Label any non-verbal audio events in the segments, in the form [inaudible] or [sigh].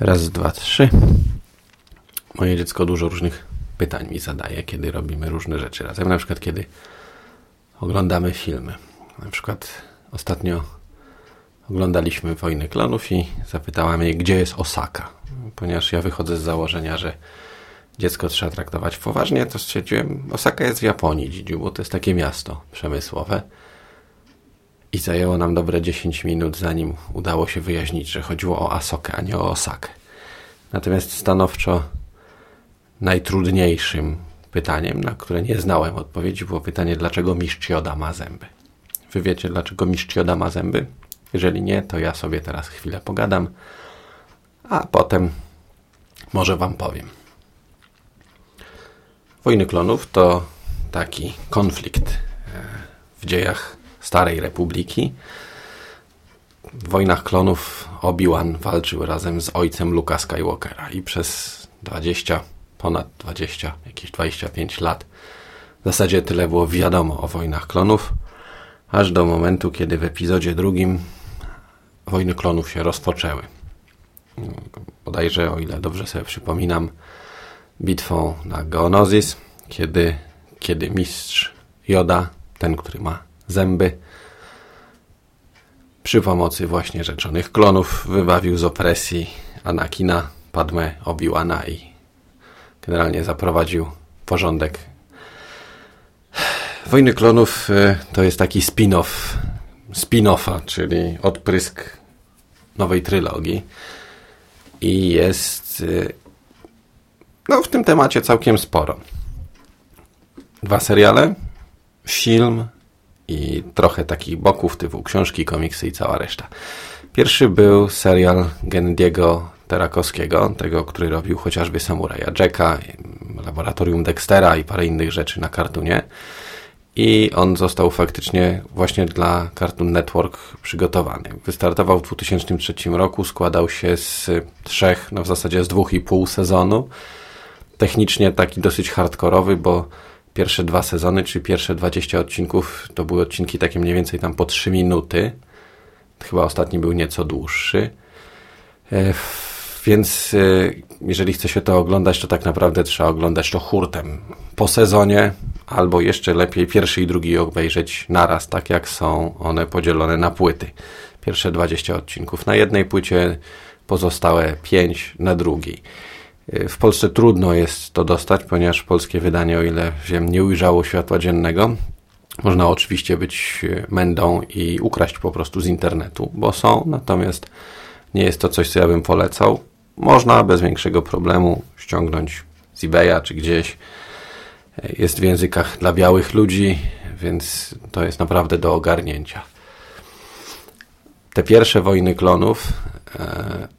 Raz, dwa, trzy. Moje dziecko dużo różnych pytań mi zadaje, kiedy robimy różne rzeczy razem. Na przykład, kiedy oglądamy filmy. Na przykład ostatnio oglądaliśmy Wojny Klonów i zapytała mnie, gdzie jest Osaka. Ponieważ ja wychodzę z założenia, że dziecko trzeba traktować poważnie, to stwierdziłem, Osaka jest w Japonii, Dzidziu, bo to jest takie miasto przemysłowe. I zajęło nam dobre 10 minut, zanim udało się wyjaśnić, że chodziło o Asokę, a nie o Osakę. Natomiast stanowczo najtrudniejszym pytaniem, na które nie znałem odpowiedzi, było pytanie, dlaczego mistrz Joda ma zęby. Wy wiecie, dlaczego mistrz Joda ma zęby? Jeżeli nie, to ja sobie teraz chwilę pogadam, a potem może wam powiem. Wojny klonów to taki konflikt e, w dziejach Starej Republiki. W Wojnach Klonów Obi-Wan walczył razem z ojcem Luka Skywalkera i przez 20, ponad 20, jakieś 25 lat w zasadzie tyle było wiadomo o Wojnach Klonów, aż do momentu, kiedy w epizodzie drugim Wojny Klonów się rozpoczęły. Bodajże, o ile dobrze sobie przypominam, bitwą na Geonosis, kiedy, kiedy mistrz Joda, ten, który ma zęby, przy pomocy właśnie rzeczonych klonów wybawił z opresji Anakina, Padme, Obi-Wana i generalnie zaprowadził porządek. Wojny klonów y, to jest taki spin-off, spin-offa, czyli odprysk nowej trylogii i jest y, no w tym temacie całkiem sporo. Dwa seriale, film i trochę takich boków typu książki, komiksy i cała reszta. Pierwszy był serial Gendiego Terakowskiego, tego, który robił chociażby Samuraja Jacka, Laboratorium Dextera i parę innych rzeczy na kartunie. I on został faktycznie właśnie dla Cartoon Network przygotowany. Wystartował w 2003 roku, składał się z trzech, no w zasadzie z dwóch i pół sezonu. Technicznie taki dosyć hardkorowy, bo pierwsze dwa sezony, czy pierwsze 20 odcinków, to były odcinki takie mniej więcej tam po 3 minuty. Chyba ostatni był nieco dłuższy. E, więc e, jeżeli chce się to oglądać, to tak naprawdę trzeba oglądać to hurtem po sezonie, albo jeszcze lepiej pierwszy i drugi obejrzeć naraz, tak jak są one podzielone na płyty. Pierwsze 20 odcinków na jednej płycie, pozostałe 5 na drugiej. W Polsce trudno jest to dostać, ponieważ polskie wydanie, o ile wiem, nie ujrzało światła dziennego. Można oczywiście być mędą i ukraść po prostu z internetu, bo są, natomiast nie jest to coś, co ja bym polecał. Można bez większego problemu ściągnąć z eBaya czy gdzieś. Jest w językach dla białych ludzi, więc to jest naprawdę do ogarnięcia. Te pierwsze wojny klonów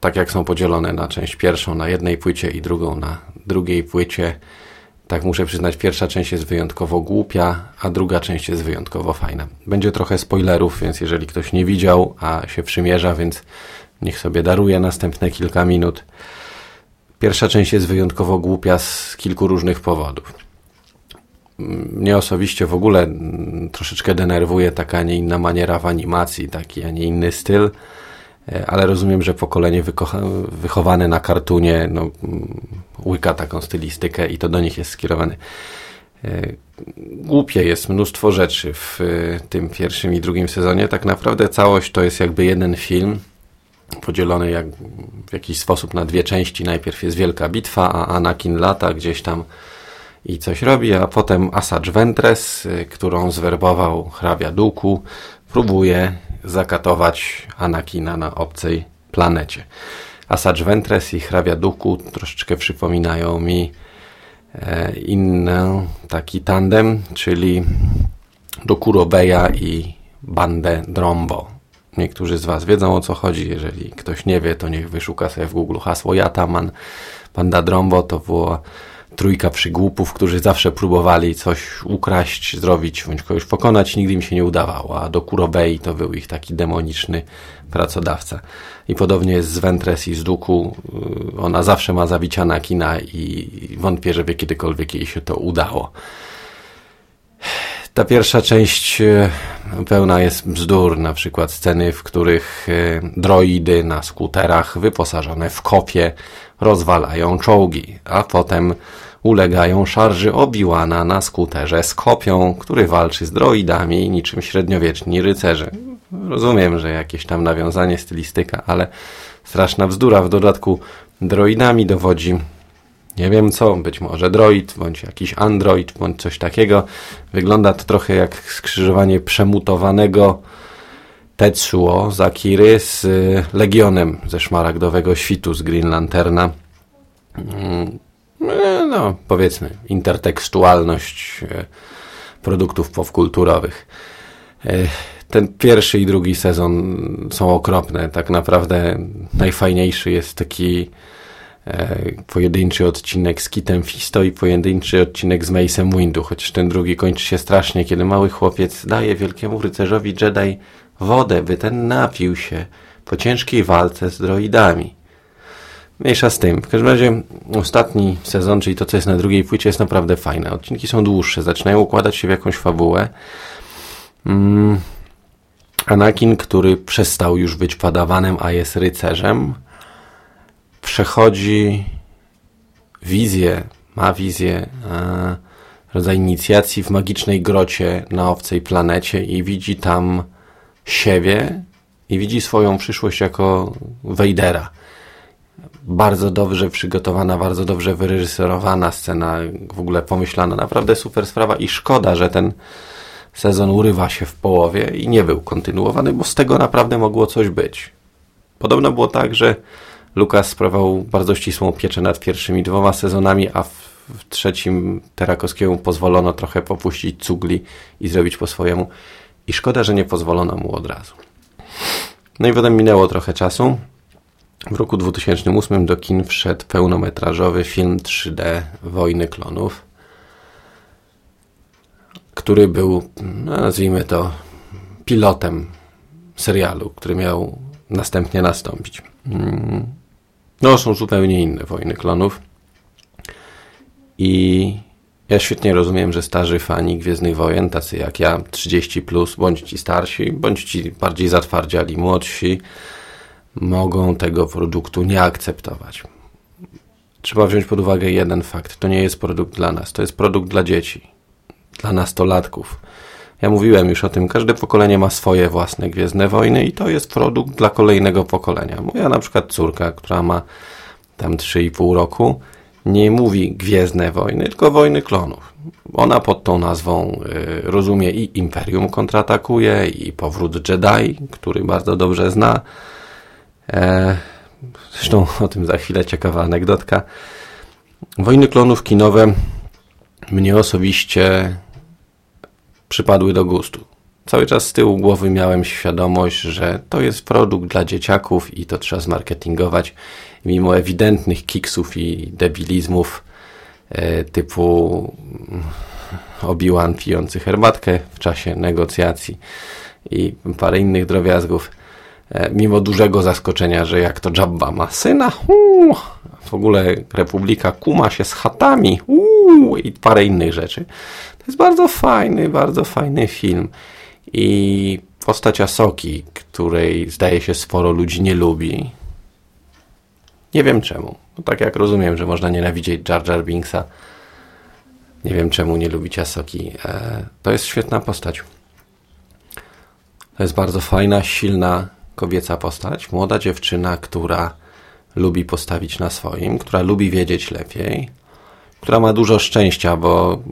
tak jak są podzielone na część pierwszą na jednej płycie i drugą na drugiej płycie, tak muszę przyznać, pierwsza część jest wyjątkowo głupia, a druga część jest wyjątkowo fajna. Będzie trochę spoilerów, więc jeżeli ktoś nie widział, a się przymierza, więc niech sobie daruje następne kilka minut. Pierwsza część jest wyjątkowo głupia z kilku różnych powodów. Mnie osobiście w ogóle troszeczkę denerwuje taka, a nie inna maniera w animacji, taki, a nie inny styl. E, ale rozumiem, że pokolenie wychowane na kartunie no, mm, łyka taką stylistykę i to do nich jest skierowany. E, głupie jest mnóstwo rzeczy w e, tym pierwszym i drugim sezonie. Tak naprawdę całość to jest jakby jeden film, podzielony jak w jakiś sposób na dwie części. Najpierw jest wielka bitwa, a Anakin lata gdzieś tam i coś robi, a potem Asajj Ventress, którą zwerbował hrabia Duku, próbuje zakatować Anakina na obcej planecie. Asajj Ventress i hrabia Duku troszeczkę przypominają mi e, inny taki tandem, czyli Dokuro Beja i Bandę Drombo. Niektórzy z Was wiedzą o co chodzi. Jeżeli ktoś nie wie, to niech wyszuka sobie w Google hasło Jataman. Banda Drombo to było trójka przygłupów, którzy zawsze próbowali coś ukraść, zrobić, bądź kogoś pokonać, nigdy im się nie udawało, a do Kurobei to był ich taki demoniczny pracodawca. I podobnie jest z Ventres i z Duku, y, ona zawsze ma zabicia na kina i wątpię, żeby kiedykolwiek jej się to udało. ta pierwsza część e, pełna jest bzdur, na przykład sceny, w których e, droidy na skuterach wyposażone w kopie rozwalają czołgi, a potem ulegają szarży Obi-Wana na skuterze z kopią, który walczy z droidami niczym średniowieczni rycerze. Rozumiem, że jakieś tam nawiązanie, stylistyka, ale straszna bzdura. W dodatku droidami dowodzi nie wiem co, być może droid, bądź jakiś android, bądź coś takiego. Wygląda to trochę jak skrzyżowanie przemutowanego Tetsuo Zakiry z y, Legionem ze Szmaragdowego Świtu z Green Lanterna. Mm, e, no, powiedzmy, intertekstualność e, produktów popkulturowych. Ten pierwszy i drugi sezon są okropne. Tak naprawdę najfajniejszy jest taki pojedynczy odcinek z Kitem Fisto i pojedynczy odcinek z Mace'em Windu, chociaż ten drugi kończy się strasznie, kiedy mały chłopiec daje wielkiemu rycerzowi Jedi wodę, by ten napił się po ciężkiej walce z droidami. Mniejsza z tym. W każdym razie ostatni sezon, czyli to, co jest na drugiej płycie, jest naprawdę fajne. Odcinki są dłuższe, zaczynają układać się w jakąś fabułę. Mm. Anakin, który przestał już być padawanem, a jest rycerzem, przechodzi wizję, ma wizję, e, rodzaj inicjacji w magicznej grocie na owcej planecie i widzi tam siebie i widzi swoją przyszłość jako Wejdera. Bardzo dobrze przygotowana, bardzo dobrze wyreżyserowana scena, w ogóle pomyślana, naprawdę super sprawa i szkoda, że ten sezon urywa się w połowie i nie był kontynuowany, bo z tego naprawdę mogło coś być. Podobno było tak, że Lukas sprawował bardzo ścisłą pieczę nad pierwszymi dwoma sezonami, a w, w trzecim Terakowskiemu pozwolono trochę popuścić cugli i zrobić po swojemu. I szkoda, że nie pozwolono mu od razu. No i potem minęło trochę czasu. W roku 2008 do kin wszedł pełnometrażowy film 3D Wojny Klonów, który był, no nazwijmy to, pilotem serialu, który miał następnie nastąpić. Mm. No, są zupełnie inne wojny klonów. I ja świetnie rozumiem, że starzy fani Gwiezdnych Wojen, tacy jak ja, 30, plus, bądź ci starsi, bądź ci bardziej zatwardziali młodsi, mogą tego produktu nie akceptować. Trzeba wziąć pod uwagę jeden fakt. To nie jest produkt dla nas, to jest produkt dla dzieci, dla nastolatków. Ja mówiłem już o tym, każde pokolenie ma swoje własne Gwiezdne Wojny i to jest produkt dla kolejnego pokolenia. Moja na przykład córka, która ma tam 3,5 roku, nie mówi Gwiezdne Wojny, tylko Wojny Klonów. Ona pod tą nazwą y, rozumie i Imperium kontratakuje, i Powrót Jedi, który bardzo dobrze zna. E, zresztą o tym za chwilę ciekawa anegdotka. Wojny Klonów kinowe mnie osobiście przypadły do gustu. Cały czas z tyłu głowy miałem świadomość, że to jest produkt dla dzieciaków i to trzeba zmarketingować. Mimo ewidentnych kiksów i debilizmów e, typu mm, Obi-Wan pijący herbatkę w czasie negocjacji i parę innych drobiazgów, e, mimo dużego zaskoczenia, że jak to Jabba ma syna, uu, w ogóle Republika kuma się z chatami uu, i parę innych rzeczy, jest bardzo fajny, bardzo fajny film. I postać Asoki, której zdaje się sporo ludzi nie lubi. Nie wiem czemu. No tak jak rozumiem, że można nienawidzieć Jar Jar Binksa. Nie wiem czemu nie lubić Asoki. E, to jest świetna postać. To jest bardzo fajna, silna kobieca postać. Młoda dziewczyna, która lubi postawić na swoim, która lubi wiedzieć lepiej, która ma dużo szczęścia, bo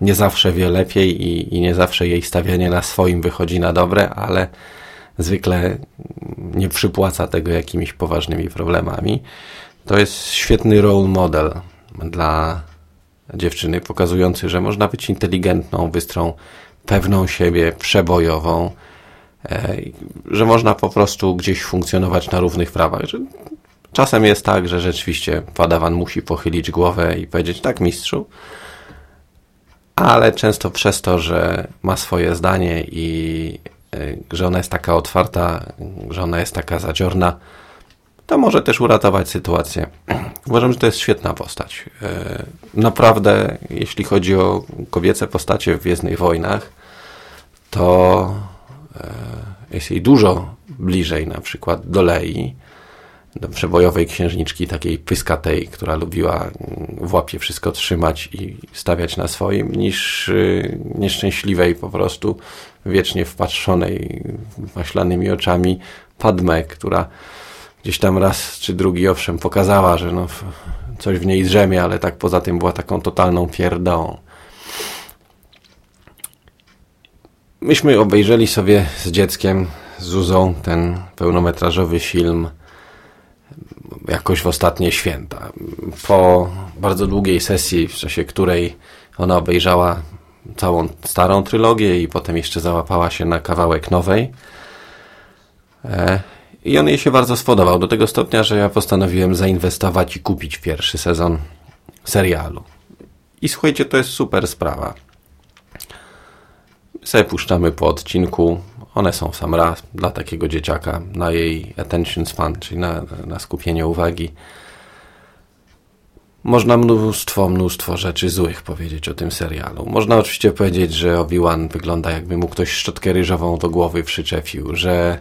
nie zawsze wie lepiej i, i nie zawsze jej stawianie na swoim wychodzi na dobre, ale zwykle nie przypłaca tego jakimiś poważnymi problemami. To jest świetny role model dla dziewczyny, pokazujący, że można być inteligentną, bystrą, pewną siebie, przebojową, e, że można po prostu gdzieś funkcjonować na równych prawach, że Czasem jest tak, że rzeczywiście padawan musi pochylić głowę i powiedzieć tak mistrzu, ale często przez to, że ma swoje zdanie i y, że ona jest taka otwarta, że ona jest taka zadziorna, to może też uratować sytuację. [clears throat] Uważam, że to jest świetna postać. Y, naprawdę, jeśli chodzi o kobiece postacie w Gwiezdnych Wojnach, to e, jest jej dużo bliżej na przykład do Lei, do przebojowej księżniczki, takiej pyskatej, która lubiła mm, w łapie wszystko trzymać i stawiać na swoim, niż y, nieszczęśliwej po prostu wiecznie wpatrzonej maślanymi oczami Padme, która gdzieś tam raz czy drugi owszem pokazała, że no, coś w niej drzemie, ale tak poza tym była taką totalną pierdołą. Myśmy obejrzeli sobie z dzieckiem, z Zuzą, ten pełnometrażowy film jakoś w ostatnie święta. Po bardzo długiej sesji, w czasie której ona obejrzała całą starą trylogię i potem jeszcze załapała się na kawałek nowej. E, I on jej się bardzo spodobał, do tego stopnia, że ja postanowiłem zainwestować i kupić pierwszy sezon serialu. I słuchajcie, to jest super sprawa. Sobie puszczamy po odcinku. One są w sam raz dla takiego dzieciaka na jej attention span, czyli na, na skupienie uwagi. Można mnóstwo, mnóstwo rzeczy złych powiedzieć o tym serialu. Można oczywiście powiedzieć, że Obi-Wan wygląda jakby mu ktoś szczotkę ryżową do głowy przyczepił, że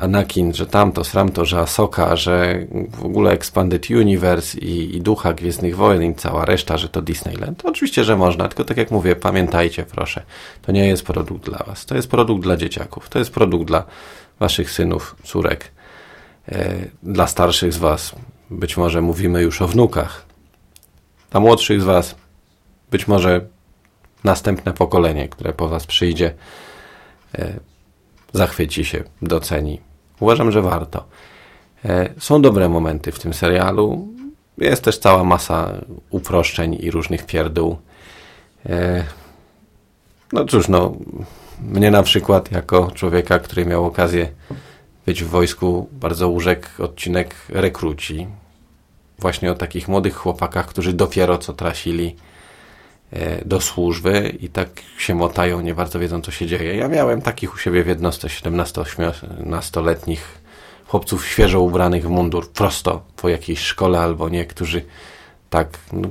Anakin, że tamto, sramto, że Asoka, że w ogóle Expanded Universe i, i Ducha Gwiezdnych Wojen i cała reszta, że to Disneyland. Oczywiście, że można, tylko tak jak mówię, pamiętajcie proszę, to nie jest produkt dla was, to jest produkt dla dzieciaków, to jest produkt dla waszych synów, córek, e, dla starszych z was, być może mówimy już o wnukach. Dla młodszych z Was, być może następne pokolenie, które po Was przyjdzie, e, zachwyci się, doceni. Uważam, że warto. E, są dobre momenty w tym serialu. Jest też cała masa uproszczeń i różnych pierdół. E, no cóż, no, mnie na przykład, jako człowieka, który miał okazję być w wojsku, bardzo urzekł odcinek rekruci właśnie o takich młodych chłopakach, którzy dopiero co trafili e, do służby i tak się motają, nie bardzo wiedzą, co się dzieje. Ja miałem takich u siebie w jednostce 17-letnich chłopców świeżo ubranych w mundur, prosto po jakiejś szkole albo nie, którzy tak no,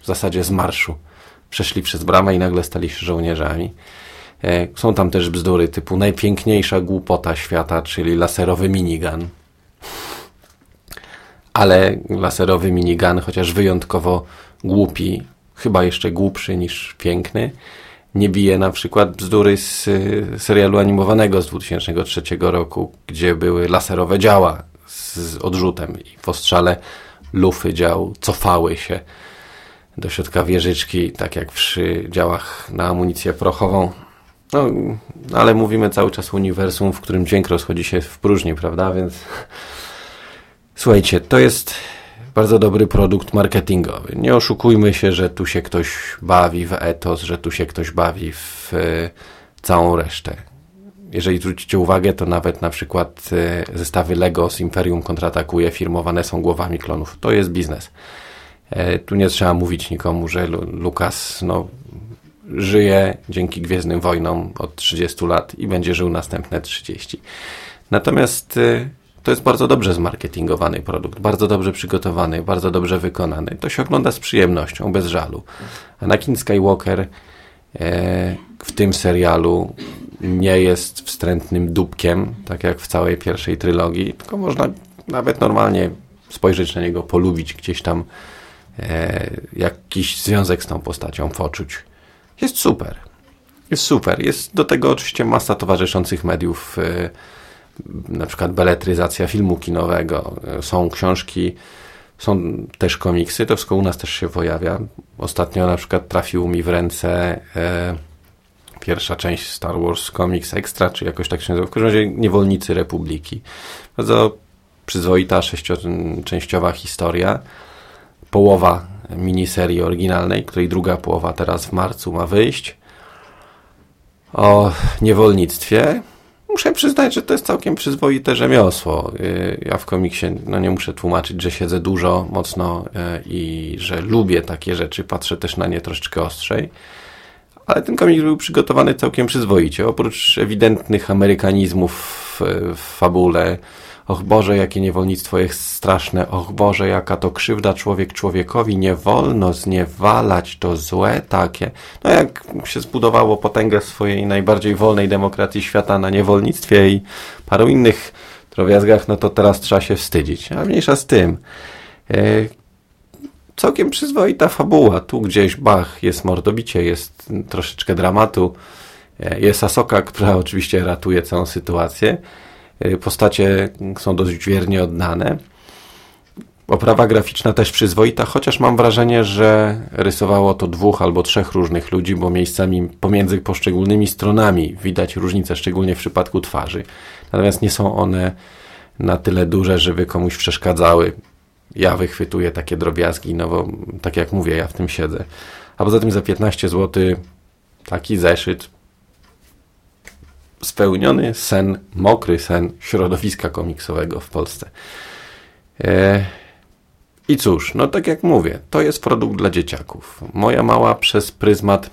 w zasadzie z marszu przeszli przez bramę i nagle stali się żołnierzami. E, są tam też bzdury typu najpiękniejsza głupota świata, czyli laserowy minigun ale laserowy minigun, chociaż wyjątkowo głupi, chyba jeszcze głupszy niż piękny, nie bije na przykład bzdury z serialu animowanego z 2003 roku, gdzie były laserowe działa z odrzutem i w ostrzale lufy dział cofały się do środka wieżyczki, tak jak przy działach na amunicję prochową. No, ale mówimy cały czas uniwersum, w którym dźwięk rozchodzi się w próżni, prawda? Więc Słuchajcie, to jest bardzo dobry produkt marketingowy. Nie oszukujmy się, że tu się ktoś bawi w etos, że tu się ktoś bawi w e, całą resztę. Jeżeli zwrócicie uwagę, to nawet na przykład e, zestawy Lego z Imperium kontratakuje firmowane są głowami klonów. To jest biznes. E, tu nie trzeba mówić nikomu, że Lukas no, żyje dzięki Gwiezdnym Wojnom od 30 lat i będzie żył następne 30. Natomiast to jest bardzo dobrze zmarketingowany produkt, bardzo dobrze przygotowany, bardzo dobrze wykonany. To się ogląda z przyjemnością, bez żalu. Anakin Skywalker e, w tym serialu nie jest wstrętnym dupkiem, tak jak w całej pierwszej trylogii, tylko można nawet normalnie spojrzeć na niego, polubić gdzieś tam e, jakiś związek z tą postacią poczuć. Jest super. Jest super. Jest do tego oczywiście masa towarzyszących mediów e, na przykład beletryzacja filmu kinowego, są książki, są też komiksy, to wszystko u nas też się pojawia. Ostatnio na przykład trafił mi w ręce e, pierwsza część Star Wars Comics Extra, czy jakoś tak się nazywa, w każdym razie Niewolnicy Republiki. Bardzo przyzwoita, sześcioczęściowa historia. Połowa miniserii oryginalnej, której druga połowa teraz w marcu ma wyjść. O niewolnictwie, muszę przyznać, że to jest całkiem przyzwoite rzemiosło. Y, ja w komiksie no nie muszę tłumaczyć, że siedzę dużo, mocno y, i że lubię takie rzeczy, patrzę też na nie troszeczkę ostrzej. Ale ten komik był przygotowany całkiem przyzwoicie. Oprócz ewidentnych amerykanizmów w fabule, och Boże, jakie niewolnictwo jest straszne, och Boże, jaka to krzywda człowiek człowiekowi, nie wolno zniewalać, to złe takie. No jak się zbudowało potęgę swojej najbardziej wolnej demokracji świata na niewolnictwie i paru innych drobiazgach, no to teraz trzeba się wstydzić. A mniejsza z tym. E, całkiem przyzwoita fabuła. Tu gdzieś, bach, jest mordobicie, jest troszeczkę dramatu, e, jest Asoka, która oczywiście ratuje całą sytuację. E, postacie są dość wiernie oddane. Oprawa graficzna też przyzwoita, chociaż mam wrażenie, że rysowało to dwóch albo trzech różnych ludzi, bo miejscami pomiędzy poszczególnymi stronami widać różnice, szczególnie w przypadku twarzy. Natomiast nie są one na tyle duże, żeby komuś przeszkadzały. Ja wychwytuję takie drobiazgi, no bo tak jak mówię, ja w tym siedzę. A poza tym za 15 zł taki zeszyt spełniony sen, mokry sen środowiska komiksowego w Polsce. E, I cóż, no tak jak mówię, to jest produkt dla dzieciaków. Moja mała przez pryzmat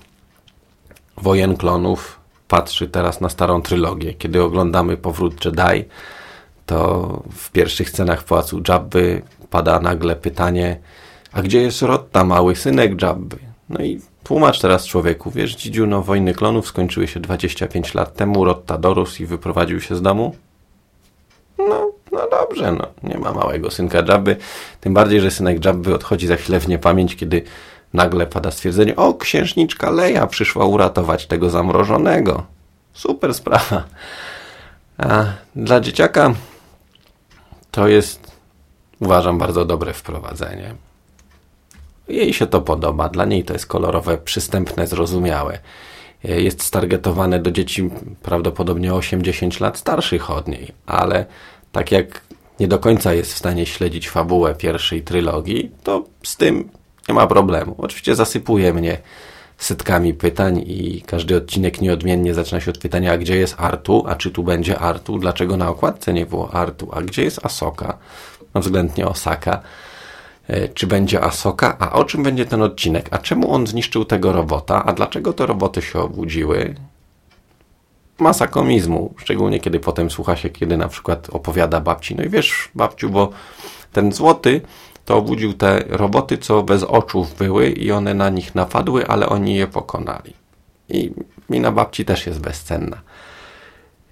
wojen klonów patrzy teraz na starą trylogię. Kiedy oglądamy Powrót Jedi, to w pierwszych scenach Pałacu Jabby pada nagle pytanie a gdzie jest Rotta, mały synek Jabby? No i tłumacz teraz człowieku, wiesz Dzidziu, no wojny klonów skończyły się 25 lat temu, Rotta dorósł i wyprowadził się z domu? No, no dobrze, no nie ma małego synka Jabby, tym bardziej, że synek Jabby odchodzi za chwilę w niepamięć, kiedy nagle pada stwierdzenie, o księżniczka Leja przyszła uratować tego zamrożonego. Super sprawa. A dla dzieciaka to jest, uważam, bardzo dobre wprowadzenie. Jej się to podoba, dla niej to jest kolorowe, przystępne, zrozumiałe. Jest stargetowane do dzieci prawdopodobnie 8-10 lat starszych od niej, ale tak jak nie do końca jest w stanie śledzić fabułę pierwszej trylogii, to z tym nie ma problemu. Oczywiście zasypuje mnie setkami pytań i każdy odcinek nieodmiennie zaczyna się od pytania, a gdzie jest Artu, a czy tu będzie Artu, dlaczego na okładce nie było Artu, a gdzie jest Asoka, no względnie Osaka, e, czy będzie Asoka, a o czym będzie ten odcinek, a czemu on zniszczył tego robota, a dlaczego te roboty się obudziły. Masa komizmu, szczególnie kiedy potem słucha się, kiedy na przykład opowiada babci, no i wiesz babciu, bo ten złoty to obudził te roboty, co bez oczów były i one na nich napadły, ale oni je pokonali. I mina babci też jest bezcenna.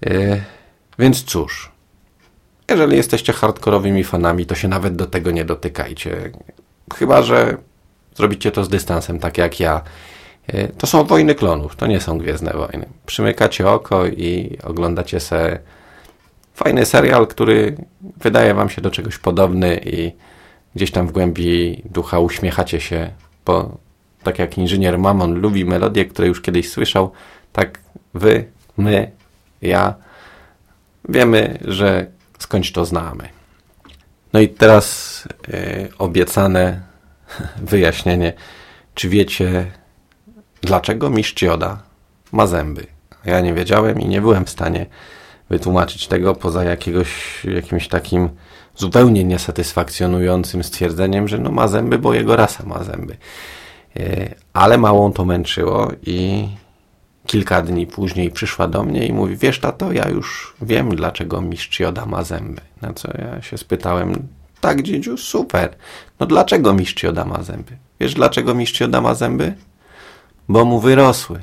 Yy, więc cóż, jeżeli jesteście hardkorowymi fanami, to się nawet do tego nie dotykajcie. Chyba, że zrobicie to z dystansem, tak jak ja. Yy, to są wojny klonów, to nie są Gwiezdne Wojny. Przymykacie oko i oglądacie se fajny serial, który wydaje wam się do czegoś podobny i gdzieś tam w głębi ducha uśmiechacie się, bo tak jak inżynier Mamon lubi melodię, które już kiedyś słyszał, tak wy, my, ja wiemy, że skądś to znamy. No i teraz yy, obiecane [laughs] wyjaśnienie. Czy wiecie, dlaczego mistrz Joda ma zęby? Ja nie wiedziałem i nie byłem w stanie wytłumaczyć tego poza jakiegoś, jakimś takim zupełnie niesatysfakcjonującym stwierdzeniem, że no ma zęby, bo jego rasa ma zęby. E, ale małą to męczyło i kilka dni później przyszła do mnie i mówi, wiesz tato, ja już wiem, dlaczego mistrz Joda ma zęby. Na co ja się spytałem, tak dziedziu, super. No dlaczego mistrz Joda ma zęby? Wiesz dlaczego mistrz Joda ma zęby? Bo mu wyrosły.